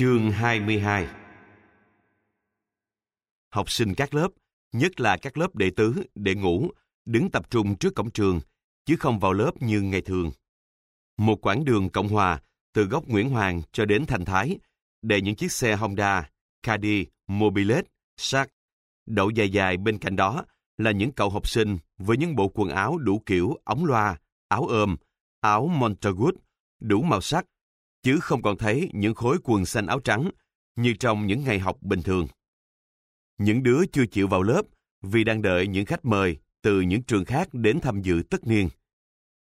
Chương 22 Học sinh các lớp, nhất là các lớp đệ tứ, đệ ngũ, đứng tập trung trước cổng trường, chứ không vào lớp như ngày thường. Một quãng đường Cộng Hòa, từ góc Nguyễn Hoàng cho đến Thành Thái, để những chiếc xe Honda, Caddy, Mobilet, Shark. Đậu dài dài bên cạnh đó là những cậu học sinh với những bộ quần áo đủ kiểu ống loa, áo ôm, áo Montagut, đủ màu sắc, chứ không còn thấy những khối quần xanh áo trắng như trong những ngày học bình thường. Những đứa chưa chịu vào lớp vì đang đợi những khách mời từ những trường khác đến tham dự tất niên.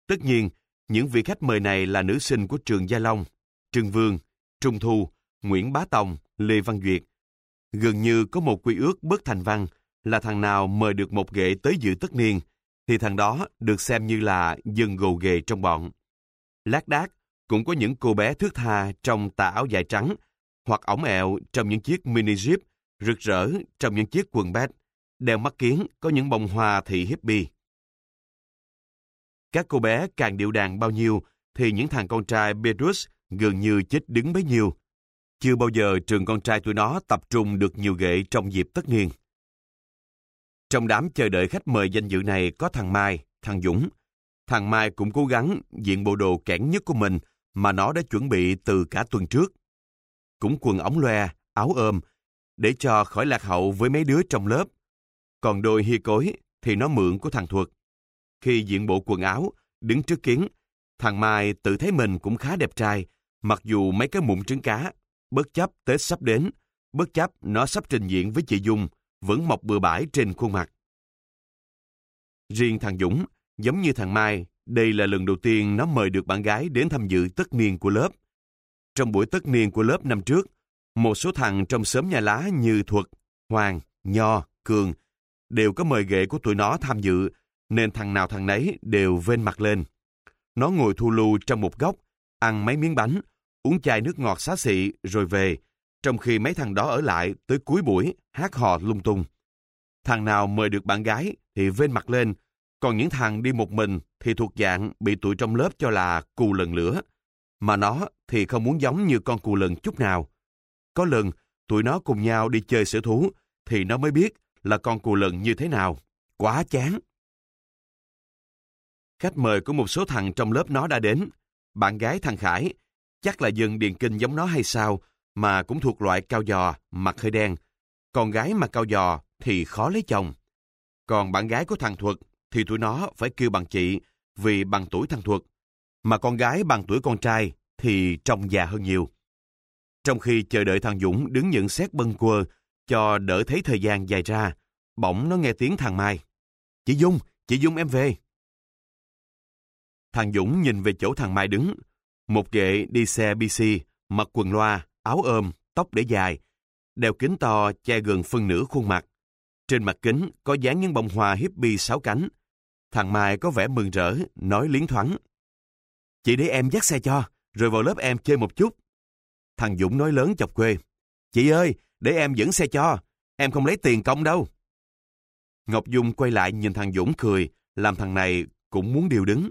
Tất nhiên, những vị khách mời này là nữ sinh của trường Gia Long, Trương Vương, Trung Thu, Nguyễn Bá Tòng, Lê Văn Duyệt. Gần như có một quy ước bất thành văn là thằng nào mời được một ghệ tới dự tất niên, thì thằng đó được xem như là dân gồ ghề trong bọn. Lát đác, cũng có những cô bé thước tha trong tà áo dài trắng, hoặc ống ẹo trong những chiếc mini jeep, rực rỡ trong những chiếc quần bét, đeo mắt kiến có những bông hoa thị hippie. Các cô bé càng điệu đàn bao nhiêu, thì những thằng con trai Petrus gần như chết đứng bấy nhiêu. Chưa bao giờ trường con trai tụi nó tập trung được nhiều ghệ trong dịp tất niên. Trong đám chờ đợi khách mời danh dự này có thằng Mai, thằng Dũng. Thằng Mai cũng cố gắng diện bộ đồ kẽn nhất của mình mà nó đã chuẩn bị từ cả tuần trước. Cũng quần ống loe, áo ôm, để cho khỏi lạc hậu với mấy đứa trong lớp. Còn đôi hi cối thì nó mượn của thằng Thuật. Khi diện bộ quần áo, đứng trước kiến, thằng Mai tự thấy mình cũng khá đẹp trai, mặc dù mấy cái mụn trứng cá, bất chấp Tết sắp đến, bất chấp nó sắp trình diện với chị Dung, vẫn mọc bừa bãi trên khuôn mặt. Riêng thằng Dũng, giống như thằng Mai, đây là lần đầu tiên nó mời được bạn gái đến tham dự tất niên của lớp. Trong buổi tất niên của lớp năm trước, một số thằng trong xóm nhà lá như Thuật, Hoàng, Nho, Cường đều có mời ghệ của tụi nó tham dự, nên thằng nào thằng nấy đều vên mặt lên. Nó ngồi thu lưu trong một góc, ăn mấy miếng bánh, uống chai nước ngọt xá xị rồi về, trong khi mấy thằng đó ở lại tới cuối buổi hát hò lung tung. Thằng nào mời được bạn gái thì vên mặt lên, còn những thằng đi một mình thì thuộc dạng bị tụi trong lớp cho là cù lần lửa. Mà nó thì không muốn giống như con cù lần chút nào. Có lần, tụi nó cùng nhau đi chơi sở thú, thì nó mới biết là con cù lần như thế nào. Quá chán. Khách mời của một số thằng trong lớp nó đã đến. Bạn gái thằng Khải, chắc là dân điền kinh giống nó hay sao, mà cũng thuộc loại cao giò, mặt hơi đen. Con gái mà cao giò thì khó lấy chồng. Còn bạn gái của thằng Thuật thì tụi nó phải kêu bằng chị vì bằng tuổi thằng Thuật. Mà con gái bằng tuổi con trai thì trông già hơn nhiều. Trong khi chờ đợi thằng Dũng đứng nhận xét bâng quơ cho đỡ thấy thời gian dài ra, bỗng nó nghe tiếng thằng Mai. Chị Dung, chị Dung em về. Thằng Dũng nhìn về chỗ thằng Mai đứng. Một ghệ đi xe BC, mặc quần loa, áo ôm, tóc để dài, đeo kính to che gần phân nửa khuôn mặt. Trên mặt kính có dán những bông hoa hippie sáu cánh. Thằng Mai có vẻ mừng rỡ, nói liến thoáng. Chị để em dắt xe cho, rồi vào lớp em chơi một chút. Thằng Dũng nói lớn chọc quê. Chị ơi, để em dẫn xe cho, em không lấy tiền công đâu. Ngọc Dung quay lại nhìn thằng Dũng cười, làm thằng này cũng muốn điều đứng.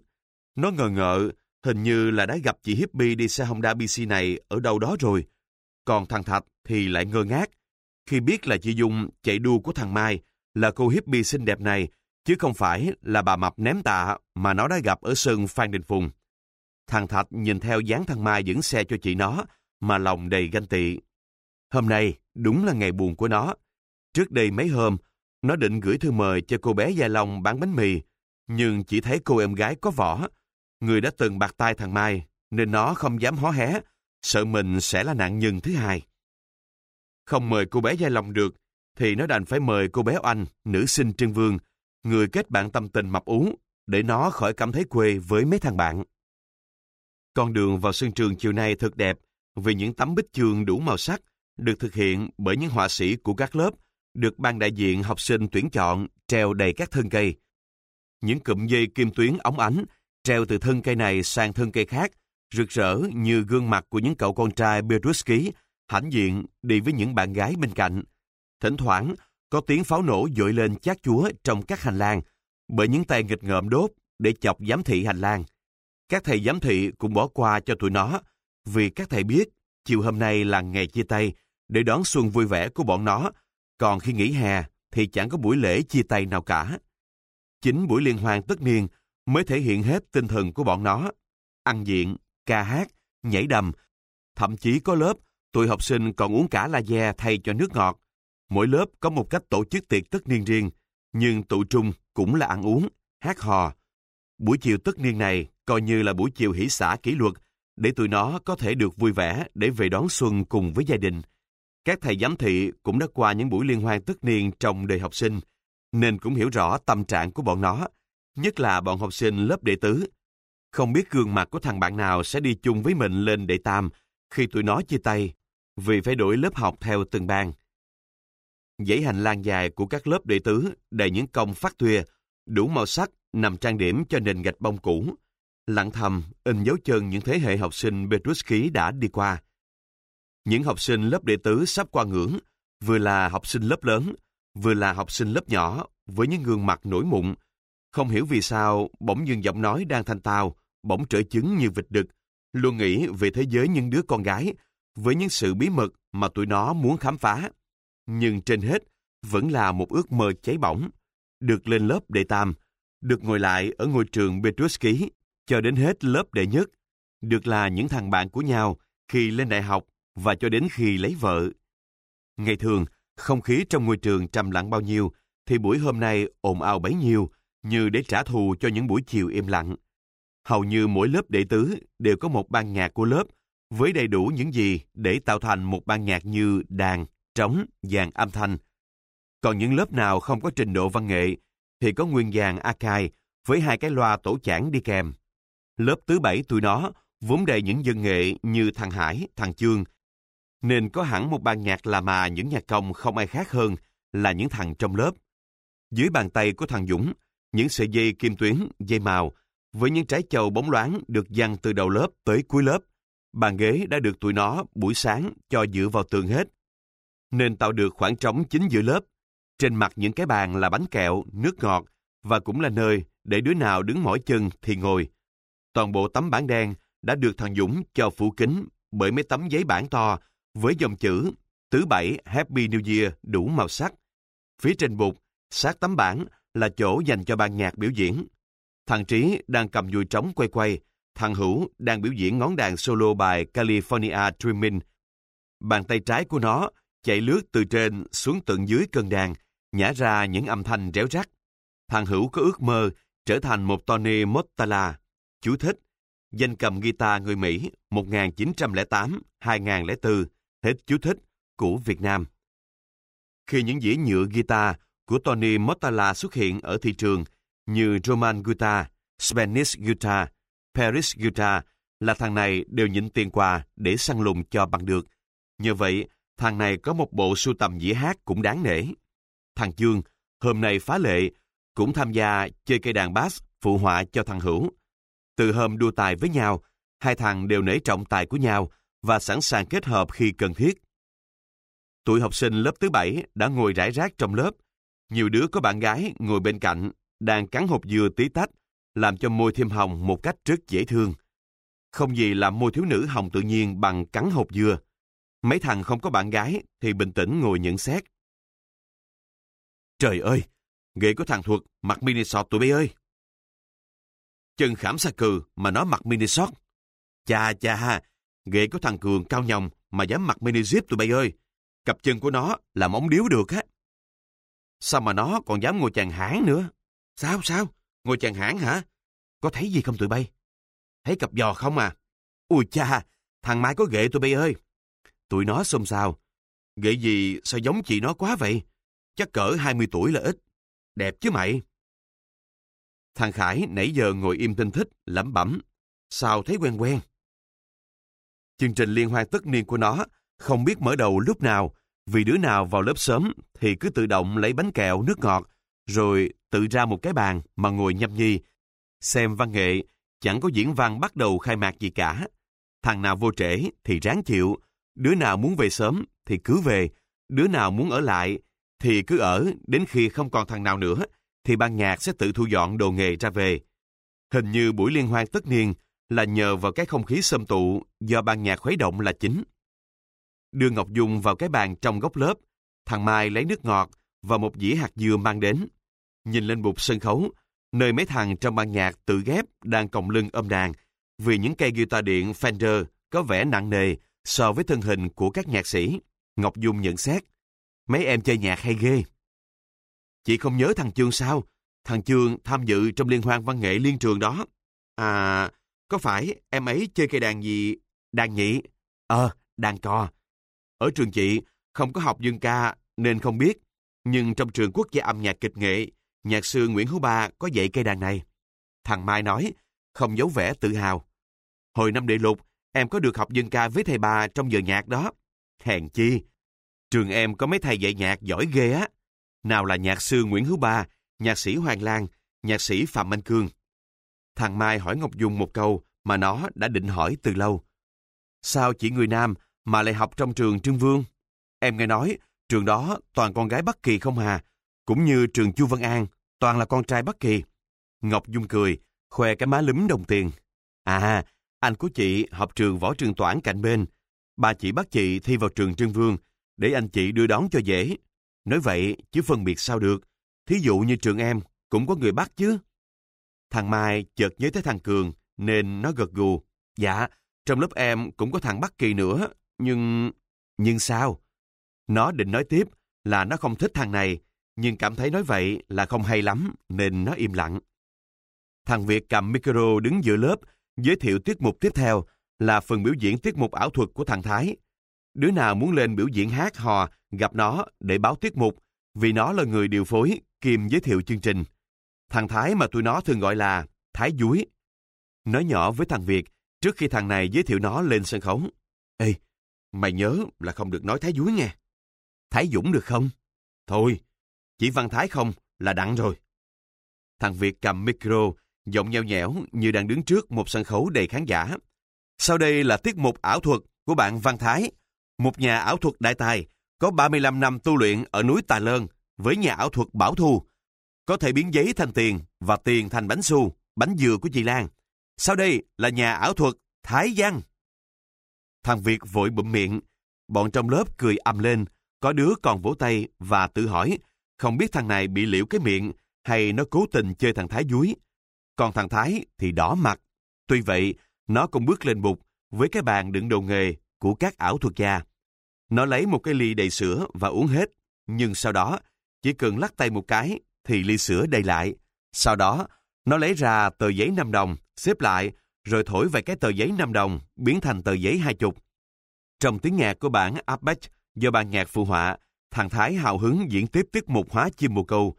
Nó ngờ ngợ, hình như là đã gặp chị Hippie đi xe Honda BC này ở đâu đó rồi. Còn thằng Thạch thì lại ngơ ngác, khi biết là chị Dung chạy đua của thằng Mai là cô hippie xinh đẹp này, chứ không phải là bà mập ném tạ mà nó đã gặp ở sân Phan Đình Phùng. Thằng Thạch nhìn theo dáng thằng Mai dẫn xe cho chị nó, mà lòng đầy ganh tị. Hôm nay đúng là ngày buồn của nó. Trước đây mấy hôm, nó định gửi thư mời cho cô bé Gia Long bán bánh mì, nhưng chỉ thấy cô em gái có vỏ. Người đã từng bạc tay thằng Mai, nên nó không dám hó hé, sợ mình sẽ là nạn nhân thứ hai. Không mời cô bé Gia Long được, thì nó đành phải mời cô bé Oanh, nữ sinh Trương Vương, người kết bạn tâm tình mập ú, để nó khỏi cảm thấy quê với mấy thằng bạn. Con đường vào sân trường chiều nay thật đẹp, vì những tấm bích chương đủ màu sắc được thực hiện bởi những họa sĩ của các lớp, được ban đại diện học sinh tuyển chọn treo đầy các thân cây. Những cụm dây kim tuyến ống ánh treo từ thân cây này sang thân cây khác, rực rỡ như gương mặt của những cậu con trai Beruski hãnh diện đi với những bạn gái bên cạnh. Thỉnh thoảng, có tiếng pháo nổ dội lên chát chúa trong các hành lang, bởi những tay nghịch ngợm đốt để chọc giám thị hành lang. Các thầy giám thị cũng bỏ qua cho tụi nó, vì các thầy biết chiều hôm nay là ngày chia tay để đón xuân vui vẻ của bọn nó, còn khi nghỉ hè thì chẳng có buổi lễ chia tay nào cả. Chính buổi liên hoan tất niên mới thể hiện hết tinh thần của bọn nó. Ăn diện, ca hát, nhảy đầm, thậm chí có lớp, tụi học sinh còn uống cả la de thay cho nước ngọt. Mỗi lớp có một cách tổ chức tiệc tất niên riêng, nhưng tụ trung cũng là ăn uống, hát hò. Buổi chiều tất niên này coi như là buổi chiều hỷ xả kỷ luật để tụi nó có thể được vui vẻ để về đón xuân cùng với gia đình. Các thầy giám thị cũng đã qua những buổi liên hoan tất niên trong đời học sinh, nên cũng hiểu rõ tâm trạng của bọn nó, nhất là bọn học sinh lớp đệ tứ. Không biết gương mặt của thằng bạn nào sẽ đi chung với mình lên đệ tam khi tụi nó chia tay, vì phải đổi lớp học theo từng bang. Dãy hành lang dài của các lớp đệ tứ đầy những công phát thuê, đủ màu sắc nằm trang điểm cho nền gạch bông cũ, lặng thầm in dấu chân những thế hệ học sinh Petruski đã đi qua. Những học sinh lớp đệ tứ sắp qua ngưỡng, vừa là học sinh lớp lớn, vừa là học sinh lớp nhỏ, với những gương mặt nổi mụn. Không hiểu vì sao, bỗng dưng giọng nói đang thanh tao, bỗng trở chứng như vịt đực, luôn nghĩ về thế giới những đứa con gái, với những sự bí mật mà tụi nó muốn khám phá. Nhưng trên hết, vẫn là một ước mơ cháy bỏng. Được lên lớp đệ tam, được ngồi lại ở ngôi trường Petruski cho đến hết lớp đệ nhất, được là những thằng bạn của nhau khi lên đại học và cho đến khi lấy vợ. Ngày thường, không khí trong ngôi trường trầm lặng bao nhiêu, thì buổi hôm nay ồn ào bấy nhiêu, như để trả thù cho những buổi chiều im lặng. Hầu như mỗi lớp đệ tứ đều có một ban nhạc của lớp, với đầy đủ những gì để tạo thành một ban nhạc như đàn, trống, dàn âm thanh. Còn những lớp nào không có trình độ văn nghệ, thì có nguyên dàn Akai với hai cái loa tổ chản đi kèm. Lớp thứ bảy tụi nó vốn đầy những dân nghệ như thằng Hải, thằng Chương, nên có hẳn một ban nhạc là mà những nhạc công không ai khác hơn là những thằng trong lớp. Dưới bàn tay của thằng Dũng, những sợi dây kim tuyến, dây màu, với những trái chầu bóng loáng được dăng từ đầu lớp tới cuối lớp. Bàn ghế đã được tụi nó buổi sáng cho dựa vào tường hết. Nên tạo được khoảng trống chính giữa lớp. Trên mặt những cái bàn là bánh kẹo, nước ngọt và cũng là nơi để đứa nào đứng mỏi chân thì ngồi. Toàn bộ tấm bảng đen đã được thằng Dũng cho phủ kính bởi mấy tấm giấy bản to với dòng chữ Tứ Bảy Happy New Year đủ màu sắc. Phía trên bục, sát tấm bảng là chỗ dành cho ban nhạc biểu diễn. Thằng Trí đang cầm dùi trống quay quay, thằng Hữu đang biểu diễn ngón đàn solo bài California Dreaming. Bàn tay trái của nó chạy lướt từ trên xuống tận dưới cân đàn, nhả ra những âm thanh réo rắt. Thằng Hữu có ước mơ trở thành một Tony Mottala. Chú thích, danh cầm guitar người Mỹ 1908-2004, hết chú thích, của Việt Nam. Khi những dĩa nhựa guitar của Tony Mottala xuất hiện ở thị trường như Roman Guitar, Spanish Guitar, Paris Guitar, là thằng này đều nhịn tiền quà để săn lùng cho bằng được. Nhờ vậy, thằng này có một bộ sưu tầm dĩa hát cũng đáng nể. Thằng Dương, hôm nay phá lệ, cũng tham gia chơi cây đàn bass phụ họa cho thằng Hữu. Từ hôm đua tài với nhau, hai thằng đều nể trọng tài của nhau và sẵn sàng kết hợp khi cần thiết. Tụi học sinh lớp thứ bảy đã ngồi rải rác trong lớp. Nhiều đứa có bạn gái ngồi bên cạnh, đang cắn hộp dừa tí tách, làm cho môi thêm hồng một cách rất dễ thương. Không gì làm môi thiếu nữ hồng tự nhiên bằng cắn hộp dừa. Mấy thằng không có bạn gái thì bình tĩnh ngồi nhận xét. Trời ơi, ghế của thằng thuộc mặc mini short tụi bay ơi. Chân khảm xa cừ mà nó mặc mini short. Chà chà, ghế của thằng Cường cao nhồng mà dám mặc mini zip tụi bay ơi. Cặp chân của nó là móng điếu được á. Sao mà nó còn dám ngồi chàng hãng nữa? Sao sao? Ngồi chàng hãng hả? Có thấy gì không tụi bay? Thấy cặp giò không à? Ui cha, thằng Mai có ghệ tụi bay ơi. Tụi nó xôn xao. Ghệ gì sao giống chị nó quá vậy? Chắc cỡ 20 tuổi là ít. Đẹp chứ mày. Thằng Khải nãy giờ ngồi im tinh thích, lẩm bẩm. Sao thấy quen quen? Chương trình liên hoan tất niên của nó không biết mở đầu lúc nào, vì đứa nào vào lớp sớm thì cứ tự động lấy bánh kẹo, nước ngọt, rồi tự ra một cái bàn mà ngồi nhâm nhi. Xem văn nghệ, chẳng có diễn văn bắt đầu khai mạc gì cả. Thằng nào vô trễ thì ráng chịu, đứa nào muốn về sớm thì cứ về, đứa nào muốn ở lại thì cứ ở đến khi không còn thằng nào nữa thì ban nhạc sẽ tự thu dọn đồ nghề ra về. Hình như buổi liên hoan tất niên là nhờ vào cái không khí xâm tụ do ban nhạc khuấy động là chính. đưa Ngọc Dung vào cái bàn trong góc lớp. Thằng Mai lấy nước ngọt và một dĩa hạt dừa mang đến. Nhìn lên bục sân khấu, nơi mấy thằng trong ban nhạc tự ghép đang còng lưng ôm đàn, vì những cây guitar điện Fender có vẻ nặng nề so với thân hình của các nhạc sĩ. Ngọc Dung nhận xét, mấy em chơi nhạc hay ghê. Chị không nhớ thằng Chương sao? Thằng Chương tham dự trong liên hoan văn nghệ liên trường đó. À, có phải em ấy chơi cây đàn gì? Đàn nhị? Ờ, đàn cò. Ở trường chị không có học dương ca nên không biết. Nhưng trong trường quốc gia âm nhạc kịch nghệ, nhạc sư Nguyễn Hữu Ba có dạy cây đàn này. Thằng Mai nói, không giấu vẻ tự hào. Hồi năm đệ lục, em có được học dân ca với thầy bà trong giờ nhạc đó. Hèn chi, trường em có mấy thầy dạy nhạc giỏi ghê á. Nào là nhạc sư Nguyễn Hữu Ba, nhạc sĩ Hoàng Lan, nhạc sĩ Phạm Anh Cương. Thằng Mai hỏi Ngọc Dung một câu mà nó đã định hỏi từ lâu. Sao chỉ người nam mà lại học trong trường Trương Vương? Em nghe nói trường đó toàn con gái Bắc Kỳ không hà, cũng như trường Chu Văn An, toàn là con trai Bắc Kỳ. Ngọc Dung cười, khoe cái má lúm đồng tiền. À, anh của chị học trường võ trường toản cạnh bên. Bà chị bắt chị thi vào trường Trương Vương, để anh chị đưa đón cho dễ. Nói vậy, chứ phân biệt sao được. Thí dụ như trường em, cũng có người bắt chứ. Thằng Mai chợt nhớ tới thằng Cường, nên nó gật gù. Dạ, trong lớp em cũng có thằng Bắc Kỳ nữa, nhưng... Nhưng sao? Nó định nói tiếp là nó không thích thằng này, nhưng cảm thấy nói vậy là không hay lắm, nên nó im lặng. Thằng Việt cầm micro đứng giữa lớp, giới thiệu tiết mục tiếp theo là phần biểu diễn tiết mục ảo thuật của thằng Thái. Đứa nào muốn lên biểu diễn hát hò gặp nó để báo tiết mục, vì nó là người điều phối, kiềm giới thiệu chương trình. Thằng Thái mà tụi nó thường gọi là Thái Dúi. Nói nhỏ với thằng Việt trước khi thằng này giới thiệu nó lên sân khấu. Ê, mày nhớ là không được nói Thái Dúi nghe. Thái Dũng được không? Thôi, chỉ Văn Thái không là đặng rồi. Thằng Việt cầm micro, giọng nheo nhẽo như đang đứng trước một sân khấu đầy khán giả. Sau đây là tiết mục ảo thuật của bạn Văn Thái, một nhà ảo thuật đại tài, có 35 năm tu luyện ở núi Tà Lơn với nhà ảo thuật Bảo Thu. Có thể biến giấy thành tiền và tiền thành bánh xu, bánh dừa của chị Lan. Sau đây là nhà ảo thuật Thái Giang. Thằng Việt vội bụm miệng, bọn trong lớp cười ầm lên, có đứa còn vỗ tay và tự hỏi, không biết thằng này bị liễu cái miệng hay nó cố tình chơi thằng Thái dúi. Còn thằng Thái thì đỏ mặt. Tuy vậy, nó cũng bước lên bục với cái bàn đựng đồ nghề của các ảo thuật gia. Nó lấy một cái ly đầy sữa và uống hết, nhưng sau đó chỉ cần lắc tay một cái thì ly sữa đầy lại. Sau đó, nó lấy ra tờ giấy 5 đồng, xếp lại, rồi thổi vài cái tờ giấy 5 đồng, biến thành tờ giấy hai chục. Trong tiếng nhạc của bản Apex do ban nhạc phụ họa, thằng Thái hào hứng diễn tiếp tiết mục hóa chim bồ câu.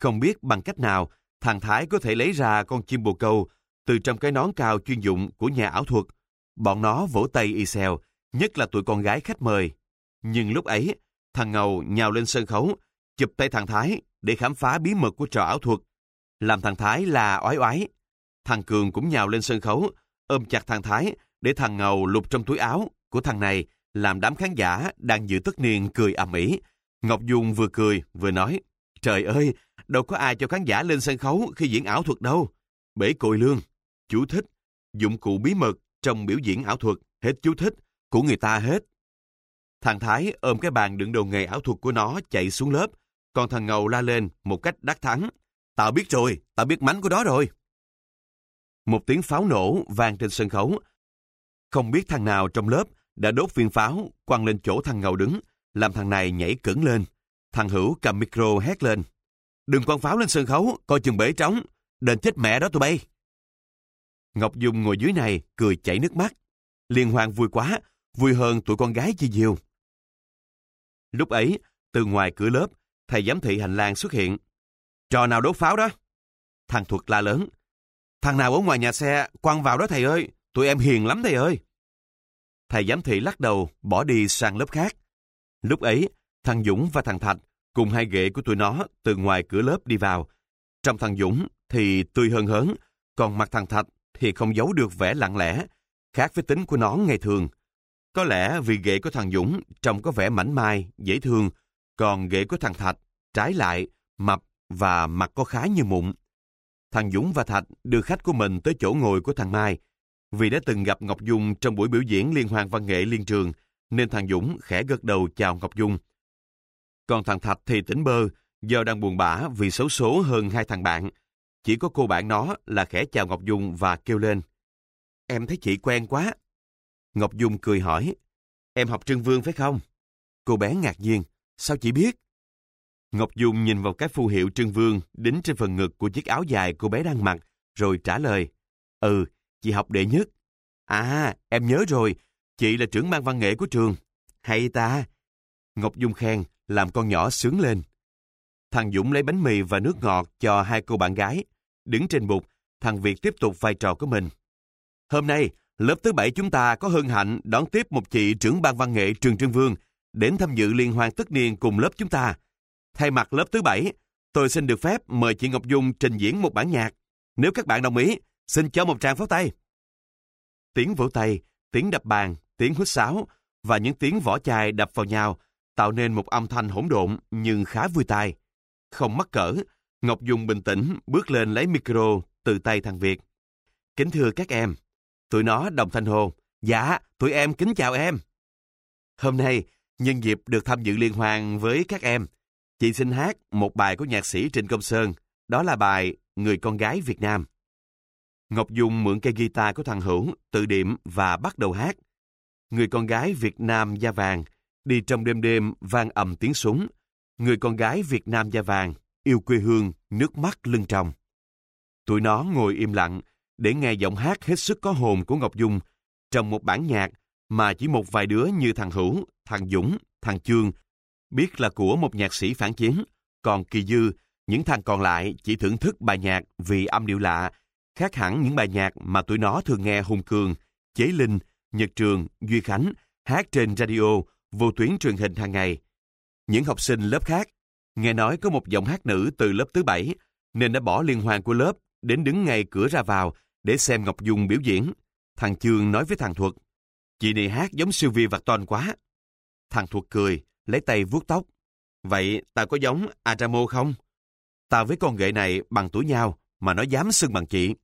Không biết bằng cách nào, thằng Thái có thể lấy ra con chim bồ câu từ trong cái nón cao chuyên dụng của nhà ảo thuật. Bọn nó vỗ tay y xèo, nhất là tụi con gái khách mời. Nhưng lúc ấy, thằng Ngầu nhào lên sân khấu, chụp tay thằng Thái để khám phá bí mật của trò ảo thuật. Làm thằng Thái là oái oái. Thằng Cường cũng nhào lên sân khấu, ôm chặt thằng Thái để thằng Ngầu lục trong túi áo của thằng này làm đám khán giả đang dự tất niên cười ầm ĩ. Ngọc Dung vừa cười vừa nói, trời ơi, đâu có ai cho khán giả lên sân khấu khi diễn ảo thuật đâu. Bể cội lương, chú thích, dụng cụ bí mật trong biểu diễn ảo thuật, hết chú thích, của người ta hết. Thằng Thái ôm cái bàn đựng đồ nghề ảo thuật của nó chạy xuống lớp, còn thằng Ngầu la lên một cách đắc thắng. Tao biết rồi, tao biết mánh của đó rồi. Một tiếng pháo nổ vang trên sân khấu. Không biết thằng nào trong lớp đã đốt viên pháo quăng lên chỗ thằng Ngầu đứng, làm thằng này nhảy cứng lên. Thằng Hữu cầm micro hét lên. Đừng quăng pháo lên sân khấu, coi chừng bể trống. Đền chết mẹ đó tụi bay. Ngọc Dung ngồi dưới này, cười chảy nước mắt. Liên Hoàng vui quá, vui hơn tụi con gái chi nhiều. Lúc ấy, từ ngoài cửa lớp, thầy giám thị hành lang xuất hiện. Trò nào đốt pháo đó? Thằng Thuật la lớn. Thằng nào ở ngoài nhà xe, quăng vào đó thầy ơi, tụi em hiền lắm thầy ơi. Thầy giám thị lắc đầu, bỏ đi sang lớp khác. Lúc ấy, thằng Dũng và thằng Thạch cùng hai ghệ của tụi nó từ ngoài cửa lớp đi vào. Trong thằng Dũng thì tươi hơn hớn, còn mặt thằng Thạch thì không giấu được vẻ lặng lẽ, khác với tính của nó ngày thường. Có lẽ vì ghệ của thằng Dũng trông có vẻ mảnh mai, dễ thương, còn ghệ của thằng Thạch trái lại, mập và mặt có khá như mụn. Thằng Dũng và Thạch đưa khách của mình tới chỗ ngồi của thằng Mai. Vì đã từng gặp Ngọc Dung trong buổi biểu diễn liên hoan văn nghệ liên trường, nên thằng Dũng khẽ gật đầu chào Ngọc Dung. Còn thằng Thạch thì tỉnh bơ, do đang buồn bã vì xấu số hơn hai thằng bạn. Chỉ có cô bạn nó là khẽ chào Ngọc Dung và kêu lên. Em thấy chị quen quá. Ngọc Dung cười hỏi. Em học Trương Vương phải không? Cô bé ngạc nhiên. Sao chị biết? Ngọc Dung nhìn vào cái phù hiệu Trương Vương đính trên phần ngực của chiếc áo dài cô bé đang mặc, rồi trả lời. Ừ, chị học đệ nhất. À, em nhớ rồi, chị là trưởng ban văn nghệ của trường. Hay ta! Ngọc Dung khen, làm con nhỏ sướng lên. Thằng Dũng lấy bánh mì và nước ngọt cho hai cô bạn gái. Đứng trên bục, thằng Việt tiếp tục vai trò của mình. Hôm nay, lớp thứ bảy chúng ta có hân hạnh đón tiếp một chị trưởng ban văn nghệ trường Trương Vương đến tham dự liên hoan tất niên cùng lớp chúng ta. Thay mặt lớp thứ bảy, tôi xin được phép mời chị Ngọc Dung trình diễn một bản nhạc. Nếu các bạn đồng ý, xin cho một tràng pháo tay. Tiếng vỗ tay, tiếng đập bàn, tiếng hút sáo và những tiếng vỏ chai đập vào nhau tạo nên một âm thanh hỗn độn nhưng khá vui tai. Không mắc cỡ, Ngọc Dung bình tĩnh bước lên lấy micro từ tay thằng Việt. Kính thưa các em, tụi nó đồng thanh hô, dạ, tụi em kính chào em. Hôm nay, nhân dịp được tham dự liên hoan với các em, chị xin hát một bài của nhạc sĩ Trịnh Công Sơn, đó là bài Người con gái Việt Nam. Ngọc Dung mượn cây guitar của thằng Hữu, tự điểm và bắt đầu hát. Người con gái Việt Nam da vàng, đi trong đêm đêm vang ầm tiếng súng. Người con gái Việt Nam da vàng, yêu quê hương, nước mắt lưng tròng. Tụi nó ngồi im lặng để nghe giọng hát hết sức có hồn của Ngọc Dung trong một bản nhạc mà chỉ một vài đứa như thằng Hữu, thằng Dũng, thằng Chương biết là của một nhạc sĩ phản chiến, còn Kỳ Dư, những thằng còn lại chỉ thưởng thức bài nhạc vì âm điệu lạ, khác hẳn những bài nhạc mà tụi nó thường nghe Hùng Cường, Chế Linh, Nhật Trường, Duy Khánh hát trên radio, vô tuyến truyền hình hàng ngày. Những học sinh lớp khác nghe nói có một giọng hát nữ từ lớp thứ bảy nên đã bỏ liên hoan của lớp đến đứng ngay cửa ra vào để xem Ngọc Dung biểu diễn. Thằng Chương nói với thằng Thuật, chị này hát giống Sylvie và toàn quá. Thằng Thuật cười, lấy tay vuốt tóc. Vậy tao có giống Adamo không? Tao với con ghệ này bằng tuổi nhau mà nó dám xưng bằng chị.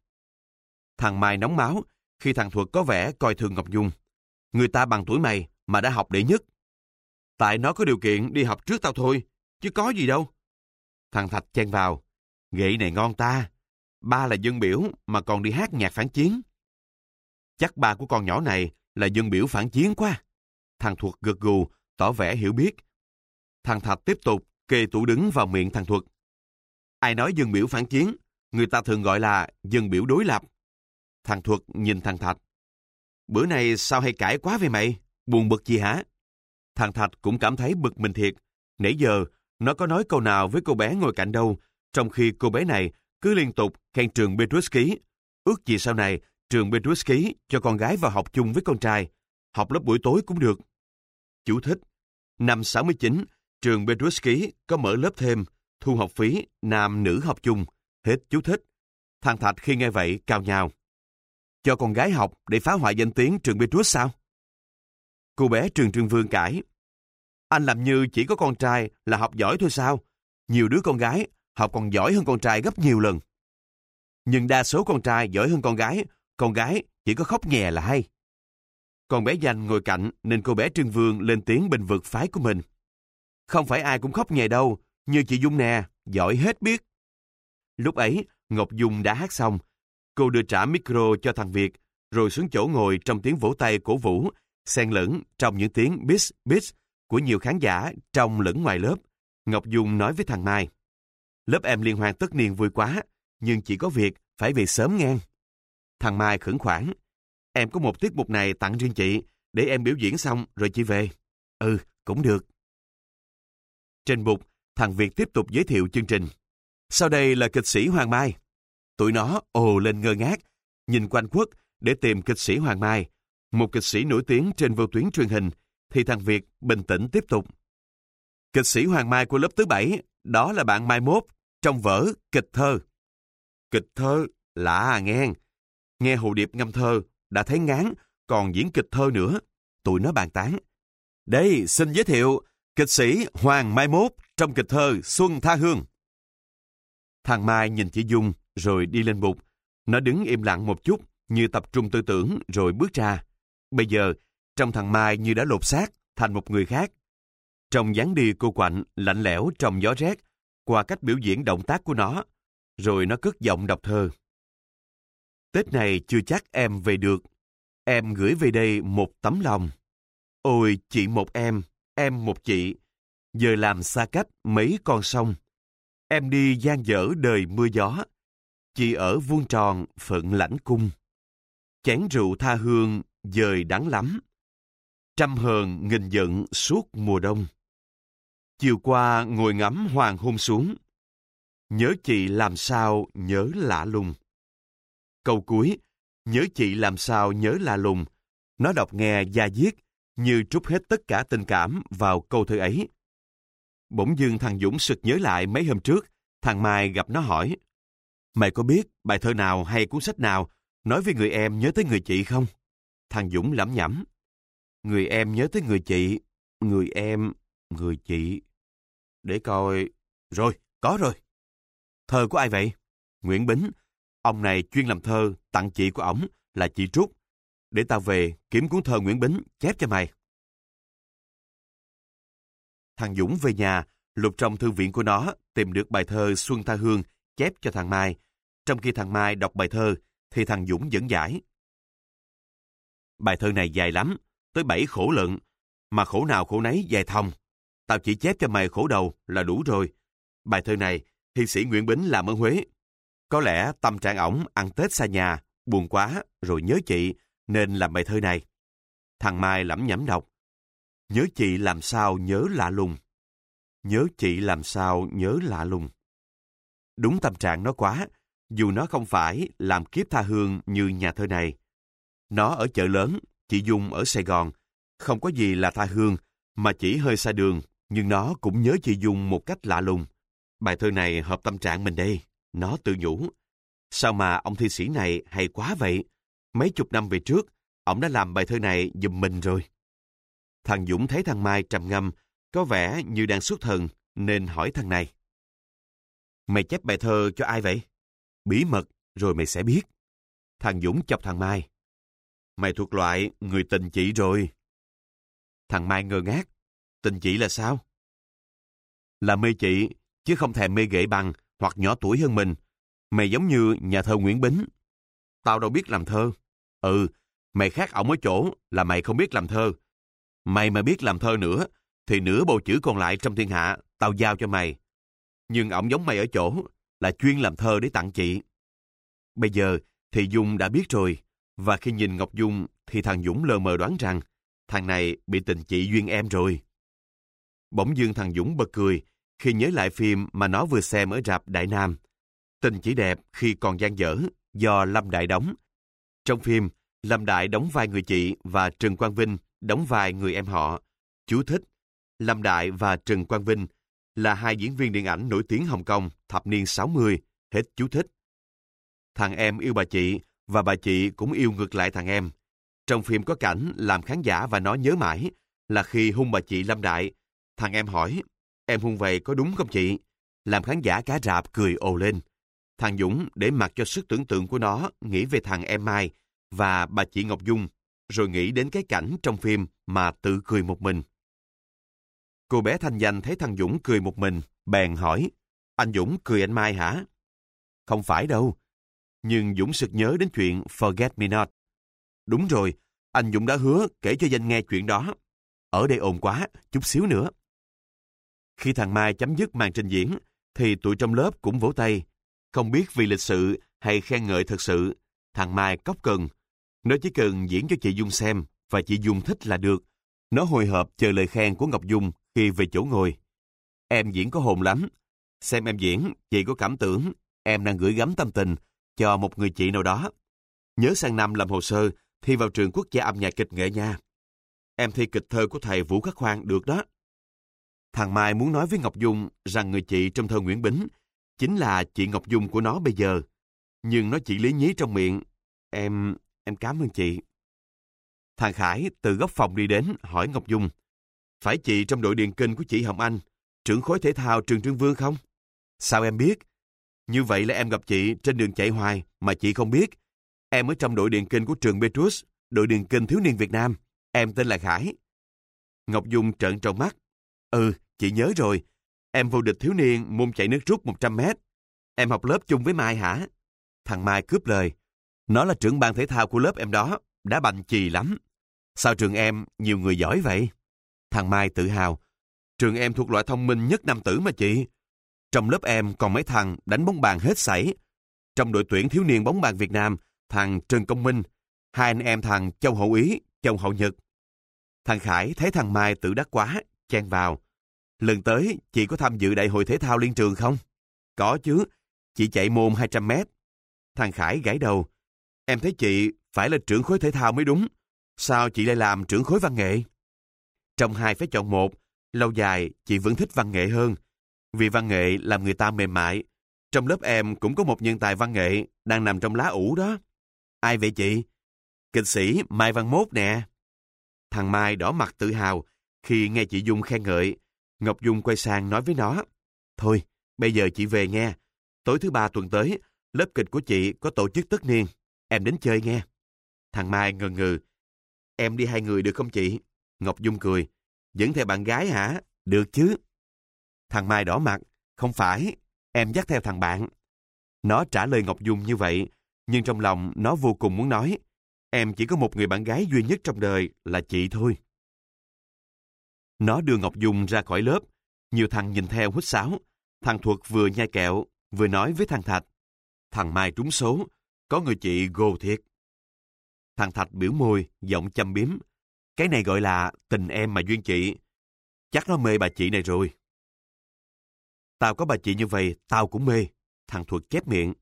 Thằng Mai nóng máu khi thằng Thuật có vẻ coi thường Ngọc Dung. Người ta bằng tuổi mày mà đã học đệ nhất. Tại nó có điều kiện đi học trước tao thôi, chứ có gì đâu. Thằng Thạch chen vào. Nghệ này ngon ta. Ba là dân biểu mà còn đi hát nhạc phản chiến. Chắc ba của con nhỏ này là dân biểu phản chiến quá. Thằng Thuật gật gù, tỏ vẻ hiểu biết. Thằng Thạch tiếp tục kê tủ đứng vào miệng thằng Thuật. Ai nói dân biểu phản chiến, người ta thường gọi là dân biểu đối lập. Thằng Thuật nhìn thằng Thạch. Bữa này sao hay cãi quá vậy mày? Buồn bực gì hả? Thằng Thạch cũng cảm thấy bực mình thiệt. Nãy giờ, nó có nói câu nào với cô bé ngồi cạnh đâu, trong khi cô bé này cứ liên tục khen trường Petruski. Ước gì sau này, trường Petruski cho con gái vào học chung với con trai. Học lớp buổi tối cũng được. Chú thích. Năm 69, trường Petruski có mở lớp thêm, thu học phí, nam nữ học chung. Hết chú thích. Thằng Thạch khi nghe vậy cao nhào. Cho con gái học để phá hoại danh tiếng trường Petrus sao? Cô bé Trường Trương Vương cãi. Anh làm như chỉ có con trai là học giỏi thôi sao? Nhiều đứa con gái học còn giỏi hơn con trai gấp nhiều lần. Nhưng đa số con trai giỏi hơn con gái, con gái chỉ có khóc nhè là hay. Con bé danh ngồi cạnh nên cô bé Trương Vương lên tiếng bình vực phái của mình. Không phải ai cũng khóc nhè đâu, như chị Dung nè, giỏi hết biết. Lúc ấy, Ngọc Dung đã hát xong. Cô đưa trả micro cho thằng Việt, rồi xuống chỗ ngồi trong tiếng vỗ tay cổ vũ, xen lẫn trong những tiếng bis bis của nhiều khán giả trong lẫn ngoài lớp. Ngọc Dung nói với thằng Mai. Lớp em liên hoan tất niên vui quá, nhưng chỉ có việc phải về sớm ngang. Thằng Mai khẩn khoản. Em có một tiết mục này tặng riêng chị, để em biểu diễn xong rồi chị về. Ừ, cũng được. Trên bục, thằng Việt tiếp tục giới thiệu chương trình. Sau đây là kịch sĩ Hoàng Mai. Tụi nó ồ lên ngơ ngác, nhìn quanh quất để tìm kịch sĩ Hoàng Mai, một kịch sĩ nổi tiếng trên vô tuyến truyền hình, thì thằng Việt bình tĩnh tiếp tục. Kịch sĩ Hoàng Mai của lớp thứ bảy, đó là bạn Mai Mốt, trong vở kịch thơ. Kịch thơ, lạ à nghe. Nghe Hồ Điệp ngâm thơ, đã thấy ngán, còn diễn kịch thơ nữa. Tụi nó bàn tán. Đây, xin giới thiệu, kịch sĩ Hoàng Mai Mốt trong kịch thơ Xuân Tha Hương. Thằng Mai nhìn chị Dung, rồi đi lên bục. Nó đứng im lặng một chút, như tập trung tư tưởng, rồi bước ra. Bây giờ, trong thằng Mai như đã lột xác, thành một người khác. Trong dáng đi cô quạnh, lạnh lẽo trong gió rét, qua cách biểu diễn động tác của nó, rồi nó cất giọng đọc thơ. Tết này chưa chắc em về được, em gửi về đây một tấm lòng. Ôi chị một em, em một chị, giờ làm xa cách mấy con sông. Em đi gian dở đời mưa gió, chị ở vuông tròn phận lãnh cung. Chén rượu tha hương dời đắng lắm. Trăm hờn nghìn giận suốt mùa đông. Chiều qua ngồi ngắm hoàng hôn xuống. Nhớ chị làm sao nhớ lạ lùng. Câu cuối, nhớ chị làm sao nhớ lạ lùng. Nó đọc nghe da diết, như trút hết tất cả tình cảm vào câu thơ ấy. Bỗng dưng thằng Dũng sực nhớ lại mấy hôm trước, thằng Mai gặp nó hỏi. Mày có biết bài thơ nào hay cuốn sách nào nói với người em nhớ tới người chị không? Thằng Dũng lẩm nhẩm. Người em nhớ tới người chị, người em, người chị. Để coi... Rồi, có rồi. Thơ của ai vậy? Nguyễn Bính. Ông này chuyên làm thơ, tặng chị của ổng là chị Trúc. Để tao về kiếm cuốn thơ Nguyễn Bính, chép cho mày. Thằng Dũng về nhà, lục trong thư viện của nó, tìm được bài thơ Xuân Tha Hương, chép cho thằng Mai. Trong khi thằng Mai đọc bài thơ, thì thằng Dũng dẫn giải. Bài thơ này dài lắm, tới bảy khổ lận, mà khổ nào khổ nấy dài thông. Tao chỉ chép cho mày khổ đầu là đủ rồi. Bài thơ này, thi sĩ Nguyễn Bính làm ở Huế. Có lẽ tâm trạng ổng ăn Tết xa nhà, buồn quá, rồi nhớ chị, nên làm bài thơ này. Thằng Mai lẩm nhẩm đọc. Nhớ chị làm sao nhớ lạ lùng. Nhớ chị làm sao nhớ lạ lùng. Đúng tâm trạng nó quá, dù nó không phải làm kiếp tha hương như nhà thơ này. Nó ở chợ lớn, chị Dung ở Sài Gòn. Không có gì là tha hương, mà chỉ hơi xa đường, nhưng nó cũng nhớ chị Dung một cách lạ lùng. Bài thơ này hợp tâm trạng mình đây. Nó tự nhủ. Sao mà ông thi sĩ này hay quá vậy? Mấy chục năm về trước, ông đã làm bài thơ này giùm mình rồi. Thằng Dũng thấy thằng Mai trầm ngâm, có vẻ như đang xuất thần, nên hỏi thằng này. Mày chép bài thơ cho ai vậy? Bí mật, rồi mày sẽ biết. Thằng Dũng chọc thằng Mai. Mày thuộc loại người tình chị rồi. Thằng Mai ngơ ngác. Tình chị là sao? Là mê chị, chứ không thèm mê ghệ bằng hoặc nhỏ tuổi hơn mình. Mày giống như nhà thơ Nguyễn Bính. Tao đâu biết làm thơ. Ừ, mày khác ổng ở chỗ là mày không biết làm thơ. Mày mà biết làm thơ nữa, thì nửa bầu chữ còn lại trong thiên hạ, tao giao cho mày. Nhưng ổng giống mày ở chỗ là chuyên làm thơ để tặng chị. Bây giờ thì Dung đã biết rồi, và khi nhìn Ngọc Dung thì thằng Dũng lờ mờ đoán rằng thằng này bị tình chị duyên em rồi. Bỗng dưng thằng Dũng bật cười khi nhớ lại phim mà nó vừa xem ở rạp Đại Nam. Tình chỉ đẹp khi còn gian dở do Lâm Đại đóng. Trong phim, Lâm Đại đóng vai người chị và Trần Quang Vinh đóng vai người em họ. Chú thích, Lâm Đại và Trần Quang Vinh là hai diễn viên điện ảnh nổi tiếng Hồng Kông thập niên 60, hết chú thích. Thằng em yêu bà chị và bà chị cũng yêu ngược lại thằng em. Trong phim có cảnh làm khán giả và nó nhớ mãi là khi hung bà chị Lâm Đại, thằng em hỏi, em hung vậy có đúng không chị? Làm khán giả cá rạp cười ồ lên. Thằng Dũng để mặc cho sức tưởng tượng của nó nghĩ về thằng em Mai và bà chị Ngọc Dung, rồi nghĩ đến cái cảnh trong phim mà tự cười một mình. Cô bé Thanh Danh thấy thằng Dũng cười một mình, bèn hỏi, anh Dũng cười anh Mai hả? Không phải đâu. Nhưng Dũng sực nhớ đến chuyện Forget Me Not. Đúng rồi, anh Dũng đã hứa kể cho Danh nghe chuyện đó. Ở đây ồn quá, chút xíu nữa. Khi thằng Mai chấm dứt màn trình diễn, thì tụi trong lớp cũng vỗ tay. Không biết vì lịch sự hay khen ngợi thật sự, thằng Mai cóc cần. Nó chỉ cần diễn cho chị Dung xem, và chị Dung thích là được. Nó hồi hộp chờ lời khen của Ngọc Dung khi về chỗ ngồi. Em diễn có hồn lắm. Xem em diễn, chị có cảm tưởng em đang gửi gắm tâm tình cho một người chị nào đó. Nhớ sang năm làm hồ sơ thi vào trường quốc gia âm nhạc kịch nghệ nha. Em thi kịch thơ của thầy Vũ Khắc Khoan được đó. Thằng Mai muốn nói với Ngọc Dung rằng người chị trong thơ Nguyễn Bính chính là chị Ngọc Dung của nó bây giờ. Nhưng nó chỉ lý nhí trong miệng. Em, em cảm ơn chị. Thằng Khải từ góc phòng đi đến hỏi Ngọc Dung. Phải chị trong đội điền kinh của chị Hồng Anh, trưởng khối thể thao trường Trương Vương không? Sao em biết? Như vậy là em gặp chị trên đường chạy hoài mà chị không biết. Em ở trong đội điền kinh của trường Petrus, đội điền kinh thiếu niên Việt Nam. Em tên là Khải. Ngọc Dung trợn tròn mắt. Ừ, chị nhớ rồi. Em vô địch thiếu niên môn chạy nước rút 100 mét. Em học lớp chung với Mai hả? Thằng Mai cướp lời. Nó là trưởng ban thể thao của lớp em đó, đá bành chì lắm. Sao trường em nhiều người giỏi vậy? Thằng Mai tự hào. Trường em thuộc loại thông minh nhất năm tử mà chị. Trong lớp em còn mấy thằng đánh bóng bàn hết sảy. Trong đội tuyển thiếu niên bóng bàn Việt Nam, thằng Trần Công Minh, hai anh em thằng Châu Hậu Ý, Châu Hậu Nhật. Thằng Khải thấy thằng Mai tự đắc quá, chen vào. Lần tới, chị có tham dự đại hội thể thao liên trường không? Có chứ, chị chạy môn 200 mét. Thằng Khải gãi đầu. Em thấy chị phải là trưởng khối thể thao mới đúng. Sao chị lại làm trưởng khối văn nghệ? Trong hai phải chọn một, lâu dài chị vẫn thích văn nghệ hơn. Vì văn nghệ làm người ta mềm mại. Trong lớp em cũng có một nhân tài văn nghệ đang nằm trong lá ủ đó. Ai vậy chị? Kịch sĩ Mai Văn Mốt nè. Thằng Mai đỏ mặt tự hào khi nghe chị Dung khen ngợi. Ngọc Dung quay sang nói với nó. Thôi, bây giờ chị về nghe. Tối thứ ba tuần tới, lớp kịch của chị có tổ chức tất niên. Em đến chơi nghe. Thằng Mai ngần ngừ. Em đi hai người được không chị? Ngọc Dung cười. Dẫn theo bạn gái hả? Được chứ. Thằng Mai đỏ mặt. Không phải, em dắt theo thằng bạn. Nó trả lời Ngọc Dung như vậy, nhưng trong lòng nó vô cùng muốn nói. Em chỉ có một người bạn gái duy nhất trong đời là chị thôi. Nó đưa Ngọc Dung ra khỏi lớp. Nhiều thằng nhìn theo hút sáo. Thằng Thuật vừa nhai kẹo, vừa nói với thằng Thạch. Thằng Mai trúng số, có người chị gồ thiệt. Thằng Thạch biểu môi, giọng châm biếm. Cái này gọi là tình em mà duyên chị. Chắc nó mê bà chị này rồi. Tao có bà chị như vậy, tao cũng mê. Thằng Thuật chép miệng.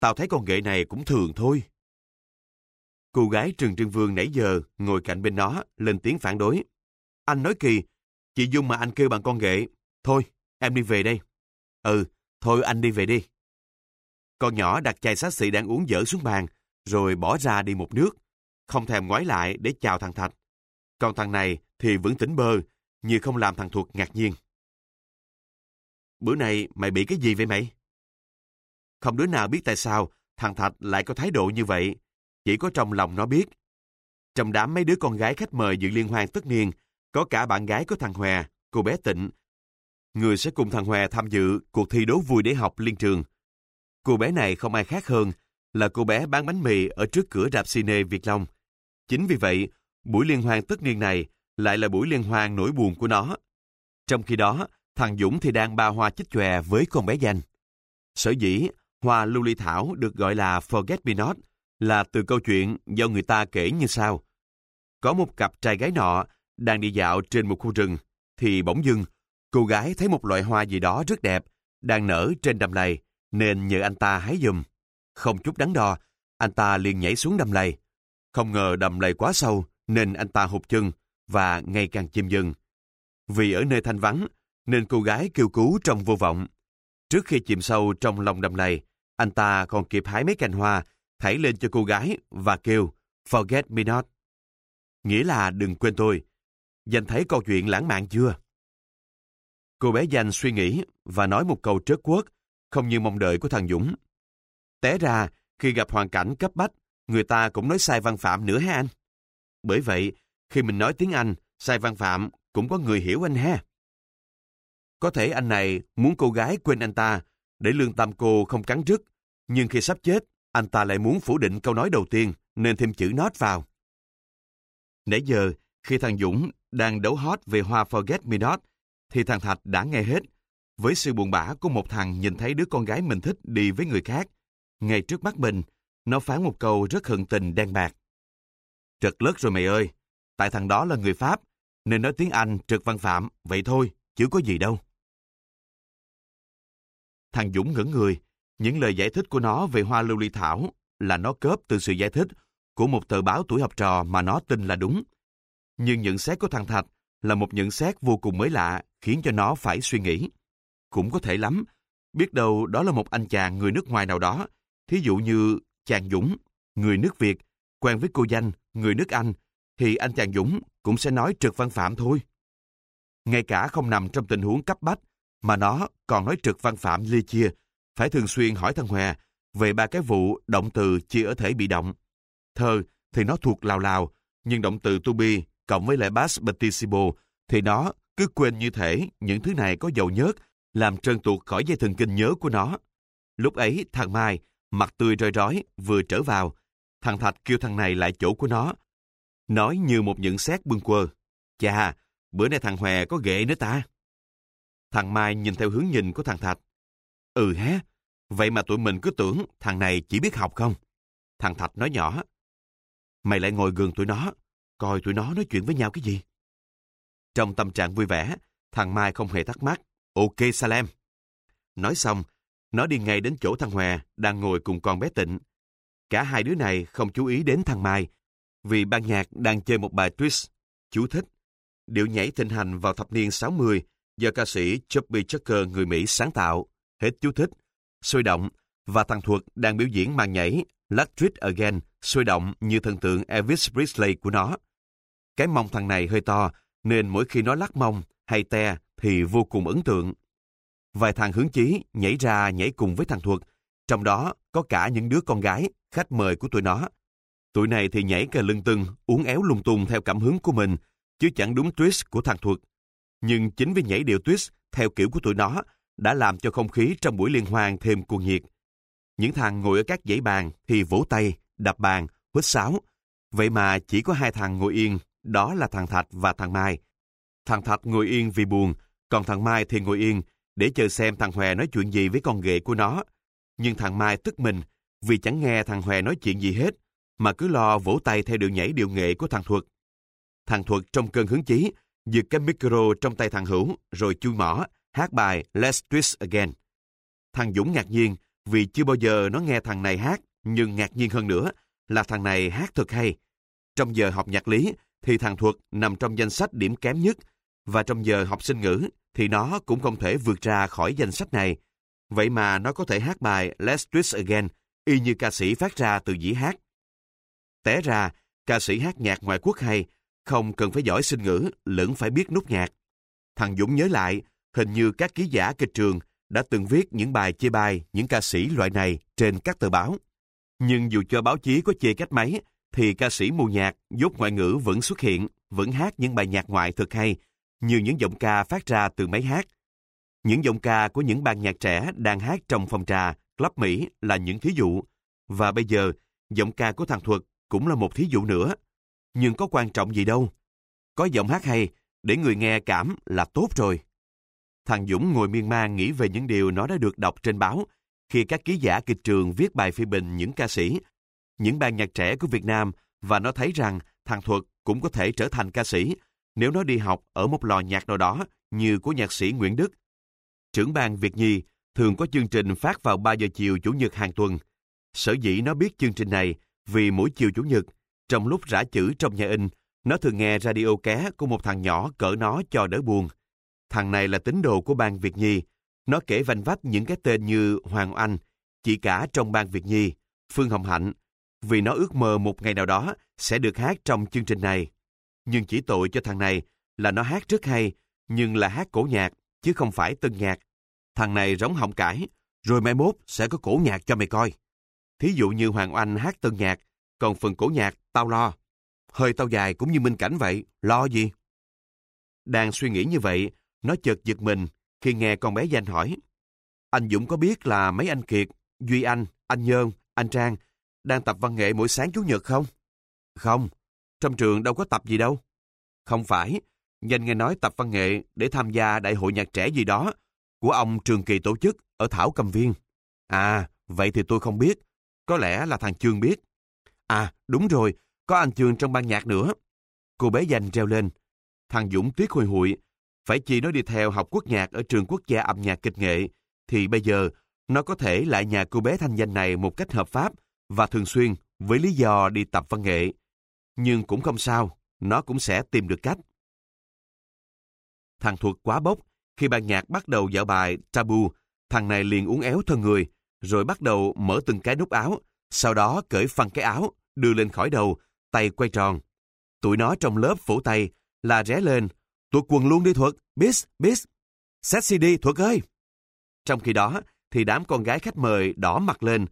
Tao thấy con ghệ này cũng thường thôi. Cô gái Trừng Trương Vương nãy giờ ngồi cạnh bên nó, lên tiếng phản đối. Anh nói kỳ, chị Dung mà anh kêu bằng con ghệ. Thôi, em đi về đây. Ừ, thôi anh đi về đi. Con nhỏ đặt chai sát xị đang uống dở xuống bàn, rồi bỏ ra đi một nước, không thèm ngoái lại để chào thằng Thạch. Còn thằng này thì vẫn tỉnh bơ, như không làm thằng Thuật ngạc nhiên. Bữa nay mày bị cái gì vậy mày? Không đứa nào biết tại sao thằng Thạch lại có thái độ như vậy, chỉ có trong lòng nó biết. Trong đám mấy đứa con gái khách mời dự liên hoan tất niên, có cả bạn gái của thằng Hòe, cô bé Tịnh. Người sẽ cùng thằng Hòe tham dự cuộc thi đố vui để học liên trường. Cô bé này không ai khác hơn là cô bé bán bánh mì ở trước cửa rạp cine Việt Long. Chính vì vậy, buổi liên hoan tất niên này lại là buổi liên hoan nỗi buồn của nó. Trong khi đó, thằng Dũng thì đang ba hoa chích chòe với con bé danh. Sở dĩ, hoa lưu ly thảo được gọi là Forget Me Not là từ câu chuyện do người ta kể như sau. Có một cặp trai gái nọ đang đi dạo trên một khu rừng, thì bỗng dưng, cô gái thấy một loại hoa gì đó rất đẹp, đang nở trên đầm lầy, nên nhờ anh ta hái giùm. Không chút đắn đo, anh ta liền nhảy xuống đầm lầy. Không ngờ đầm lầy quá sâu, nên anh ta hụt chân và ngày càng chìm dần. Vì ở nơi thanh vắng, nên cô gái kêu cứu trong vô vọng. Trước khi chìm sâu trong lòng đầm lầy, anh ta còn kịp hái mấy cành hoa, thảy lên cho cô gái và kêu Forget me not. Nghĩa là đừng quên tôi. Danh thấy câu chuyện lãng mạn chưa? Cô bé danh suy nghĩ và nói một câu trớt quất, không như mong đợi của thằng Dũng. Té ra, khi gặp hoàn cảnh cấp bách, người ta cũng nói sai văn phạm nữa ha anh? Bởi vậy, khi mình nói tiếng Anh, sai văn phạm cũng có người hiểu anh ha. Có thể anh này muốn cô gái quên anh ta để lương tâm cô không cắn rứt, nhưng khi sắp chết, anh ta lại muốn phủ định câu nói đầu tiên nên thêm chữ not vào. Nãy giờ, khi thằng Dũng đang đấu hot về hoa Forget Me Not, thì thằng Thạch đã nghe hết. Với sự buồn bã của một thằng nhìn thấy đứa con gái mình thích đi với người khác, ngay trước mắt mình, nó phán một câu rất hận tình đen bạc. Trật lất rồi mày ơi, tại thằng đó là người Pháp, nên nói tiếng Anh trượt văn phạm, vậy thôi, chứ có gì đâu. Thằng Dũng ngẩn người, những lời giải thích của nó về hoa lưu ly thảo là nó cớp từ sự giải thích của một tờ báo tuổi học trò mà nó tin là đúng. Nhưng nhận xét của thằng Thạch là một nhận xét vô cùng mới lạ khiến cho nó phải suy nghĩ. Cũng có thể lắm, biết đâu đó là một anh chàng người nước ngoài nào đó, thí dụ như chàng Dũng, người nước Việt, quen với cô danh, người nước Anh, thì anh chàng Dũng cũng sẽ nói trượt văn phạm thôi. Ngay cả không nằm trong tình huống cấp bách, mà nó còn nói trực văn phạm lia chia, phải thường xuyên hỏi thằng Hòa về ba cái vụ động từ chia ở thể bị động. Thơ thì nó thuộc lào lào, nhưng động từ to be cộng với lại bass participle thì nó cứ quên như thể những thứ này có dầu nhớt làm trơn tuột khỏi dây thần kinh nhớ của nó. Lúc ấy thằng Mai, mặt tươi rơi rói, vừa trở vào. Thằng Thạch kêu thằng này lại chỗ của nó. Nói như một nhận xét bưng quơ. Chà, bữa nay thằng Hòe có ghệ nữa ta. Thằng Mai nhìn theo hướng nhìn của thằng Thạch. Ừ hé, vậy mà tụi mình cứ tưởng thằng này chỉ biết học không? Thằng Thạch nói nhỏ. Mày lại ngồi gần tụi nó, coi tụi nó nói chuyện với nhau cái gì. Trong tâm trạng vui vẻ, thằng Mai không hề thắc mắc. Ok Salem. Nói xong, nó đi ngay đến chỗ thằng Hòe đang ngồi cùng con bé Tịnh. Cả hai đứa này không chú ý đến thằng Mai vì ban nhạc đang chơi một bài twist. Chú thích. Điệu nhảy thịnh hành vào thập niên 60 do ca sĩ Chubby Checker người Mỹ sáng tạo. Hết chú thích. Sôi động và thằng thuộc đang biểu diễn màn nhảy Let's It Again sôi động như thần tượng Elvis Presley của nó. Cái mông thằng này hơi to nên mỗi khi nó lắc mông hay te thì vô cùng ấn tượng. Vài thằng hướng chí nhảy ra nhảy cùng với thằng Thuật, trong đó có cả những đứa con gái, khách mời của tụi nó. Tụi này thì nhảy cà lưng tưng, uốn éo lung tung theo cảm hứng của mình, chứ chẳng đúng twist của thằng Thuật. Nhưng chính vì nhảy điệu twist theo kiểu của tụi nó đã làm cho không khí trong buổi liên hoan thêm cuồng nhiệt. Những thằng ngồi ở các dãy bàn thì vỗ tay, đập bàn, huýt sáo. Vậy mà chỉ có hai thằng ngồi yên, đó là thằng Thạch và thằng Mai. Thằng Thạch ngồi yên vì buồn, còn thằng Mai thì ngồi yên để chờ xem thằng Hòe nói chuyện gì với con ghệ của nó. Nhưng thằng Mai tức mình vì chẳng nghe thằng Hòe nói chuyện gì hết, mà cứ lo vỗ tay theo điệu nhảy điệu nghệ của thằng Thuật. Thằng Thuật trong cơn hứng chí, giật cái micro trong tay thằng Hữu rồi chui mỏ, hát bài Let's Twist Again. Thằng Dũng ngạc nhiên vì chưa bao giờ nó nghe thằng này hát, nhưng ngạc nhiên hơn nữa là thằng này hát thật hay. Trong giờ học nhạc lý thì thằng Thuật nằm trong danh sách điểm kém nhất và trong giờ học sinh ngữ thì nó cũng không thể vượt ra khỏi danh sách này. Vậy mà nó có thể hát bài Let's Twist Again y như ca sĩ phát ra từ dĩ hát. Té ra, ca sĩ hát nhạc ngoại quốc hay, không cần phải giỏi sinh ngữ, lẫn phải biết nút nhạc. Thằng Dũng nhớ lại, hình như các ký giả kịch trường đã từng viết những bài chê bai những ca sĩ loại này trên các tờ báo. Nhưng dù cho báo chí có chê cách mấy, thì ca sĩ mù nhạc, dốt ngoại ngữ vẫn xuất hiện, vẫn hát những bài nhạc ngoại thật hay, như những giọng ca phát ra từ máy hát. Những giọng ca của những ban nhạc trẻ đang hát trong phòng trà, club Mỹ là những thí dụ. Và bây giờ, giọng ca của thằng Thuật cũng là một thí dụ nữa. Nhưng có quan trọng gì đâu. Có giọng hát hay, để người nghe cảm là tốt rồi. Thằng Dũng ngồi miên man nghĩ về những điều nó đã được đọc trên báo khi các ký giả kịch trường viết bài phê bình những ca sĩ, những ban nhạc trẻ của Việt Nam và nó thấy rằng thằng Thuật cũng có thể trở thành ca sĩ nếu nó đi học ở một lò nhạc nào đó như của nhạc sĩ Nguyễn Đức. Trưởng ban Việt Nhi thường có chương trình phát vào 3 giờ chiều Chủ nhật hàng tuần. Sở dĩ nó biết chương trình này vì mỗi chiều Chủ nhật, trong lúc rã chữ trong nhà in, nó thường nghe radio ké của một thằng nhỏ cỡ nó cho đỡ buồn. Thằng này là tín đồ của ban Việt Nhi. Nó kể vanh vách những cái tên như Hoàng Anh, chị cả trong ban Việt Nhi, Phương Hồng Hạnh, vì nó ước mơ một ngày nào đó sẽ được hát trong chương trình này. Nhưng chỉ tội cho thằng này là nó hát rất hay, nhưng là hát cổ nhạc, chứ không phải tân nhạc. Thằng này rống họng cãi rồi mai mốt sẽ có cổ nhạc cho mày coi. Thí dụ như Hoàng Anh hát tân nhạc, còn phần cổ nhạc tao lo. Hơi tao dài cũng như Minh Cảnh vậy, lo gì? Đang suy nghĩ như vậy, nó chợt giật mình khi nghe con bé danh hỏi. Anh Dũng có biết là mấy anh Kiệt, Duy Anh, anh Nhơn, anh Trang đang tập văn nghệ mỗi sáng Chủ nhật không? Không, trong trường đâu có tập gì đâu. Không phải, Danh nghe nói tập văn nghệ để tham gia đại hội nhạc trẻ gì đó của ông Trường Kỳ tổ chức ở Thảo Cầm Viên. À, vậy thì tôi không biết. Có lẽ là thằng trương biết. À, đúng rồi, có anh trường trong ban nhạc nữa. Cô bé Danh reo lên. Thằng Dũng tiếc hồi hụi. Phải chi nó đi theo học quốc nhạc ở trường quốc gia âm nhạc kịch nghệ, thì bây giờ nó có thể lại nhà cô bé thanh danh này một cách hợp pháp và thường xuyên với lý do đi tập văn nghệ. Nhưng cũng không sao, nó cũng sẽ tìm được cách. Thằng Thuật quá bốc, khi ban nhạc bắt đầu dạo bài Tabu, thằng này liền uốn éo thân người, rồi bắt đầu mở từng cái nút áo, sau đó cởi phăng cái áo, đưa lên khỏi đầu, tay quay tròn. Tụi nó trong lớp phủ tay là ré lên, tuột quần luôn đi Thuật, bis, bis, sexy đi Thuật ơi. Trong khi đó, thì đám con gái khách mời đỏ mặt lên.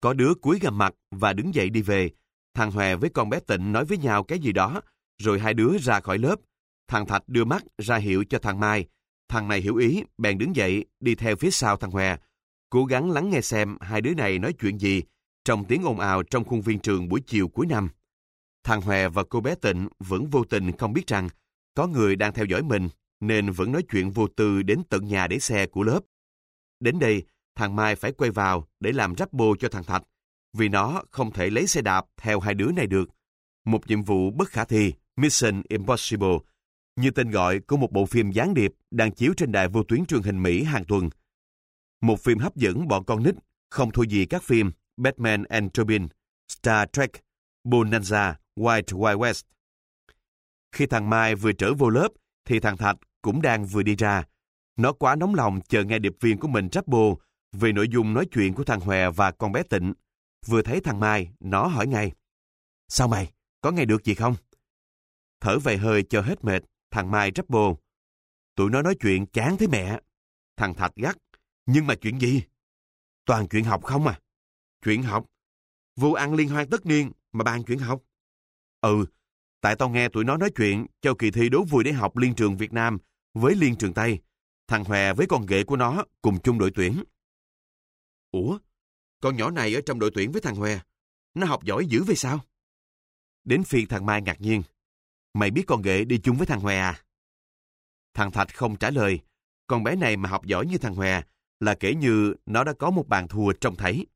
Có đứa cúi gầm mặt và đứng dậy đi về. Thằng Hòe với con bé Tịnh nói với nhau cái gì đó, Rồi hai đứa ra khỏi lớp. Thằng Thạch đưa mắt ra hiệu cho thằng Mai. Thằng này hiểu ý, bèn đứng dậy, đi theo phía sau thằng Hòe. Cố gắng lắng nghe xem hai đứa này nói chuyện gì trong tiếng ồn ào trong khuôn viên trường buổi chiều cuối năm. Thằng Hòe và cô bé Tịnh vẫn vô tình không biết rằng có người đang theo dõi mình nên vẫn nói chuyện vô tư đến tận nhà để xe của lớp. Đến đây, thằng Mai phải quay vào để làm rắp bô cho thằng Thạch vì nó không thể lấy xe đạp theo hai đứa này được. Một nhiệm vụ bất khả thi, Mission Impossible, như tên gọi của một bộ phim gián điệp đang chiếu trên đài vô tuyến truyền hình Mỹ hàng tuần. Một phim hấp dẫn bọn con nít, không thua gì các phim Batman and Robin, Star Trek, Bonanza, White Wild West. Khi thằng Mai vừa trở vô lớp, thì thằng Thạch cũng đang vừa đi ra. Nó quá nóng lòng chờ nghe điệp viên của mình trap bồ về nội dung nói chuyện của thằng Hòe và con bé Tịnh. Vừa thấy thằng Mai, nó hỏi ngay. Sao mày? Có nghe được gì không? Thở về hơi cho hết mệt, thằng Mai trap bồ. Tụi nó nói chuyện chán thế mẹ. Thằng Thạch gắt. Nhưng mà chuyện gì? Toàn chuyện học không à? Chuyện học? Vô ăn liên hoan tất niên mà bàn chuyện học? Ừ, tại tao nghe tụi nó nói chuyện cho kỳ thi đố vui để học liên trường Việt Nam với liên trường Tây. Thằng Hòe với con ghệ của nó cùng chung đội tuyển. Ủa? Con nhỏ này ở trong đội tuyển với thằng Hòe. Nó học giỏi dữ vậy sao? Đến phiên thằng Mai ngạc nhiên. Mày biết con ghệ đi chung với thằng Hòe à? Thằng Thạch không trả lời. Con bé này mà học giỏi như thằng Hòe là kể như nó đã có một bàn thua trông thấy.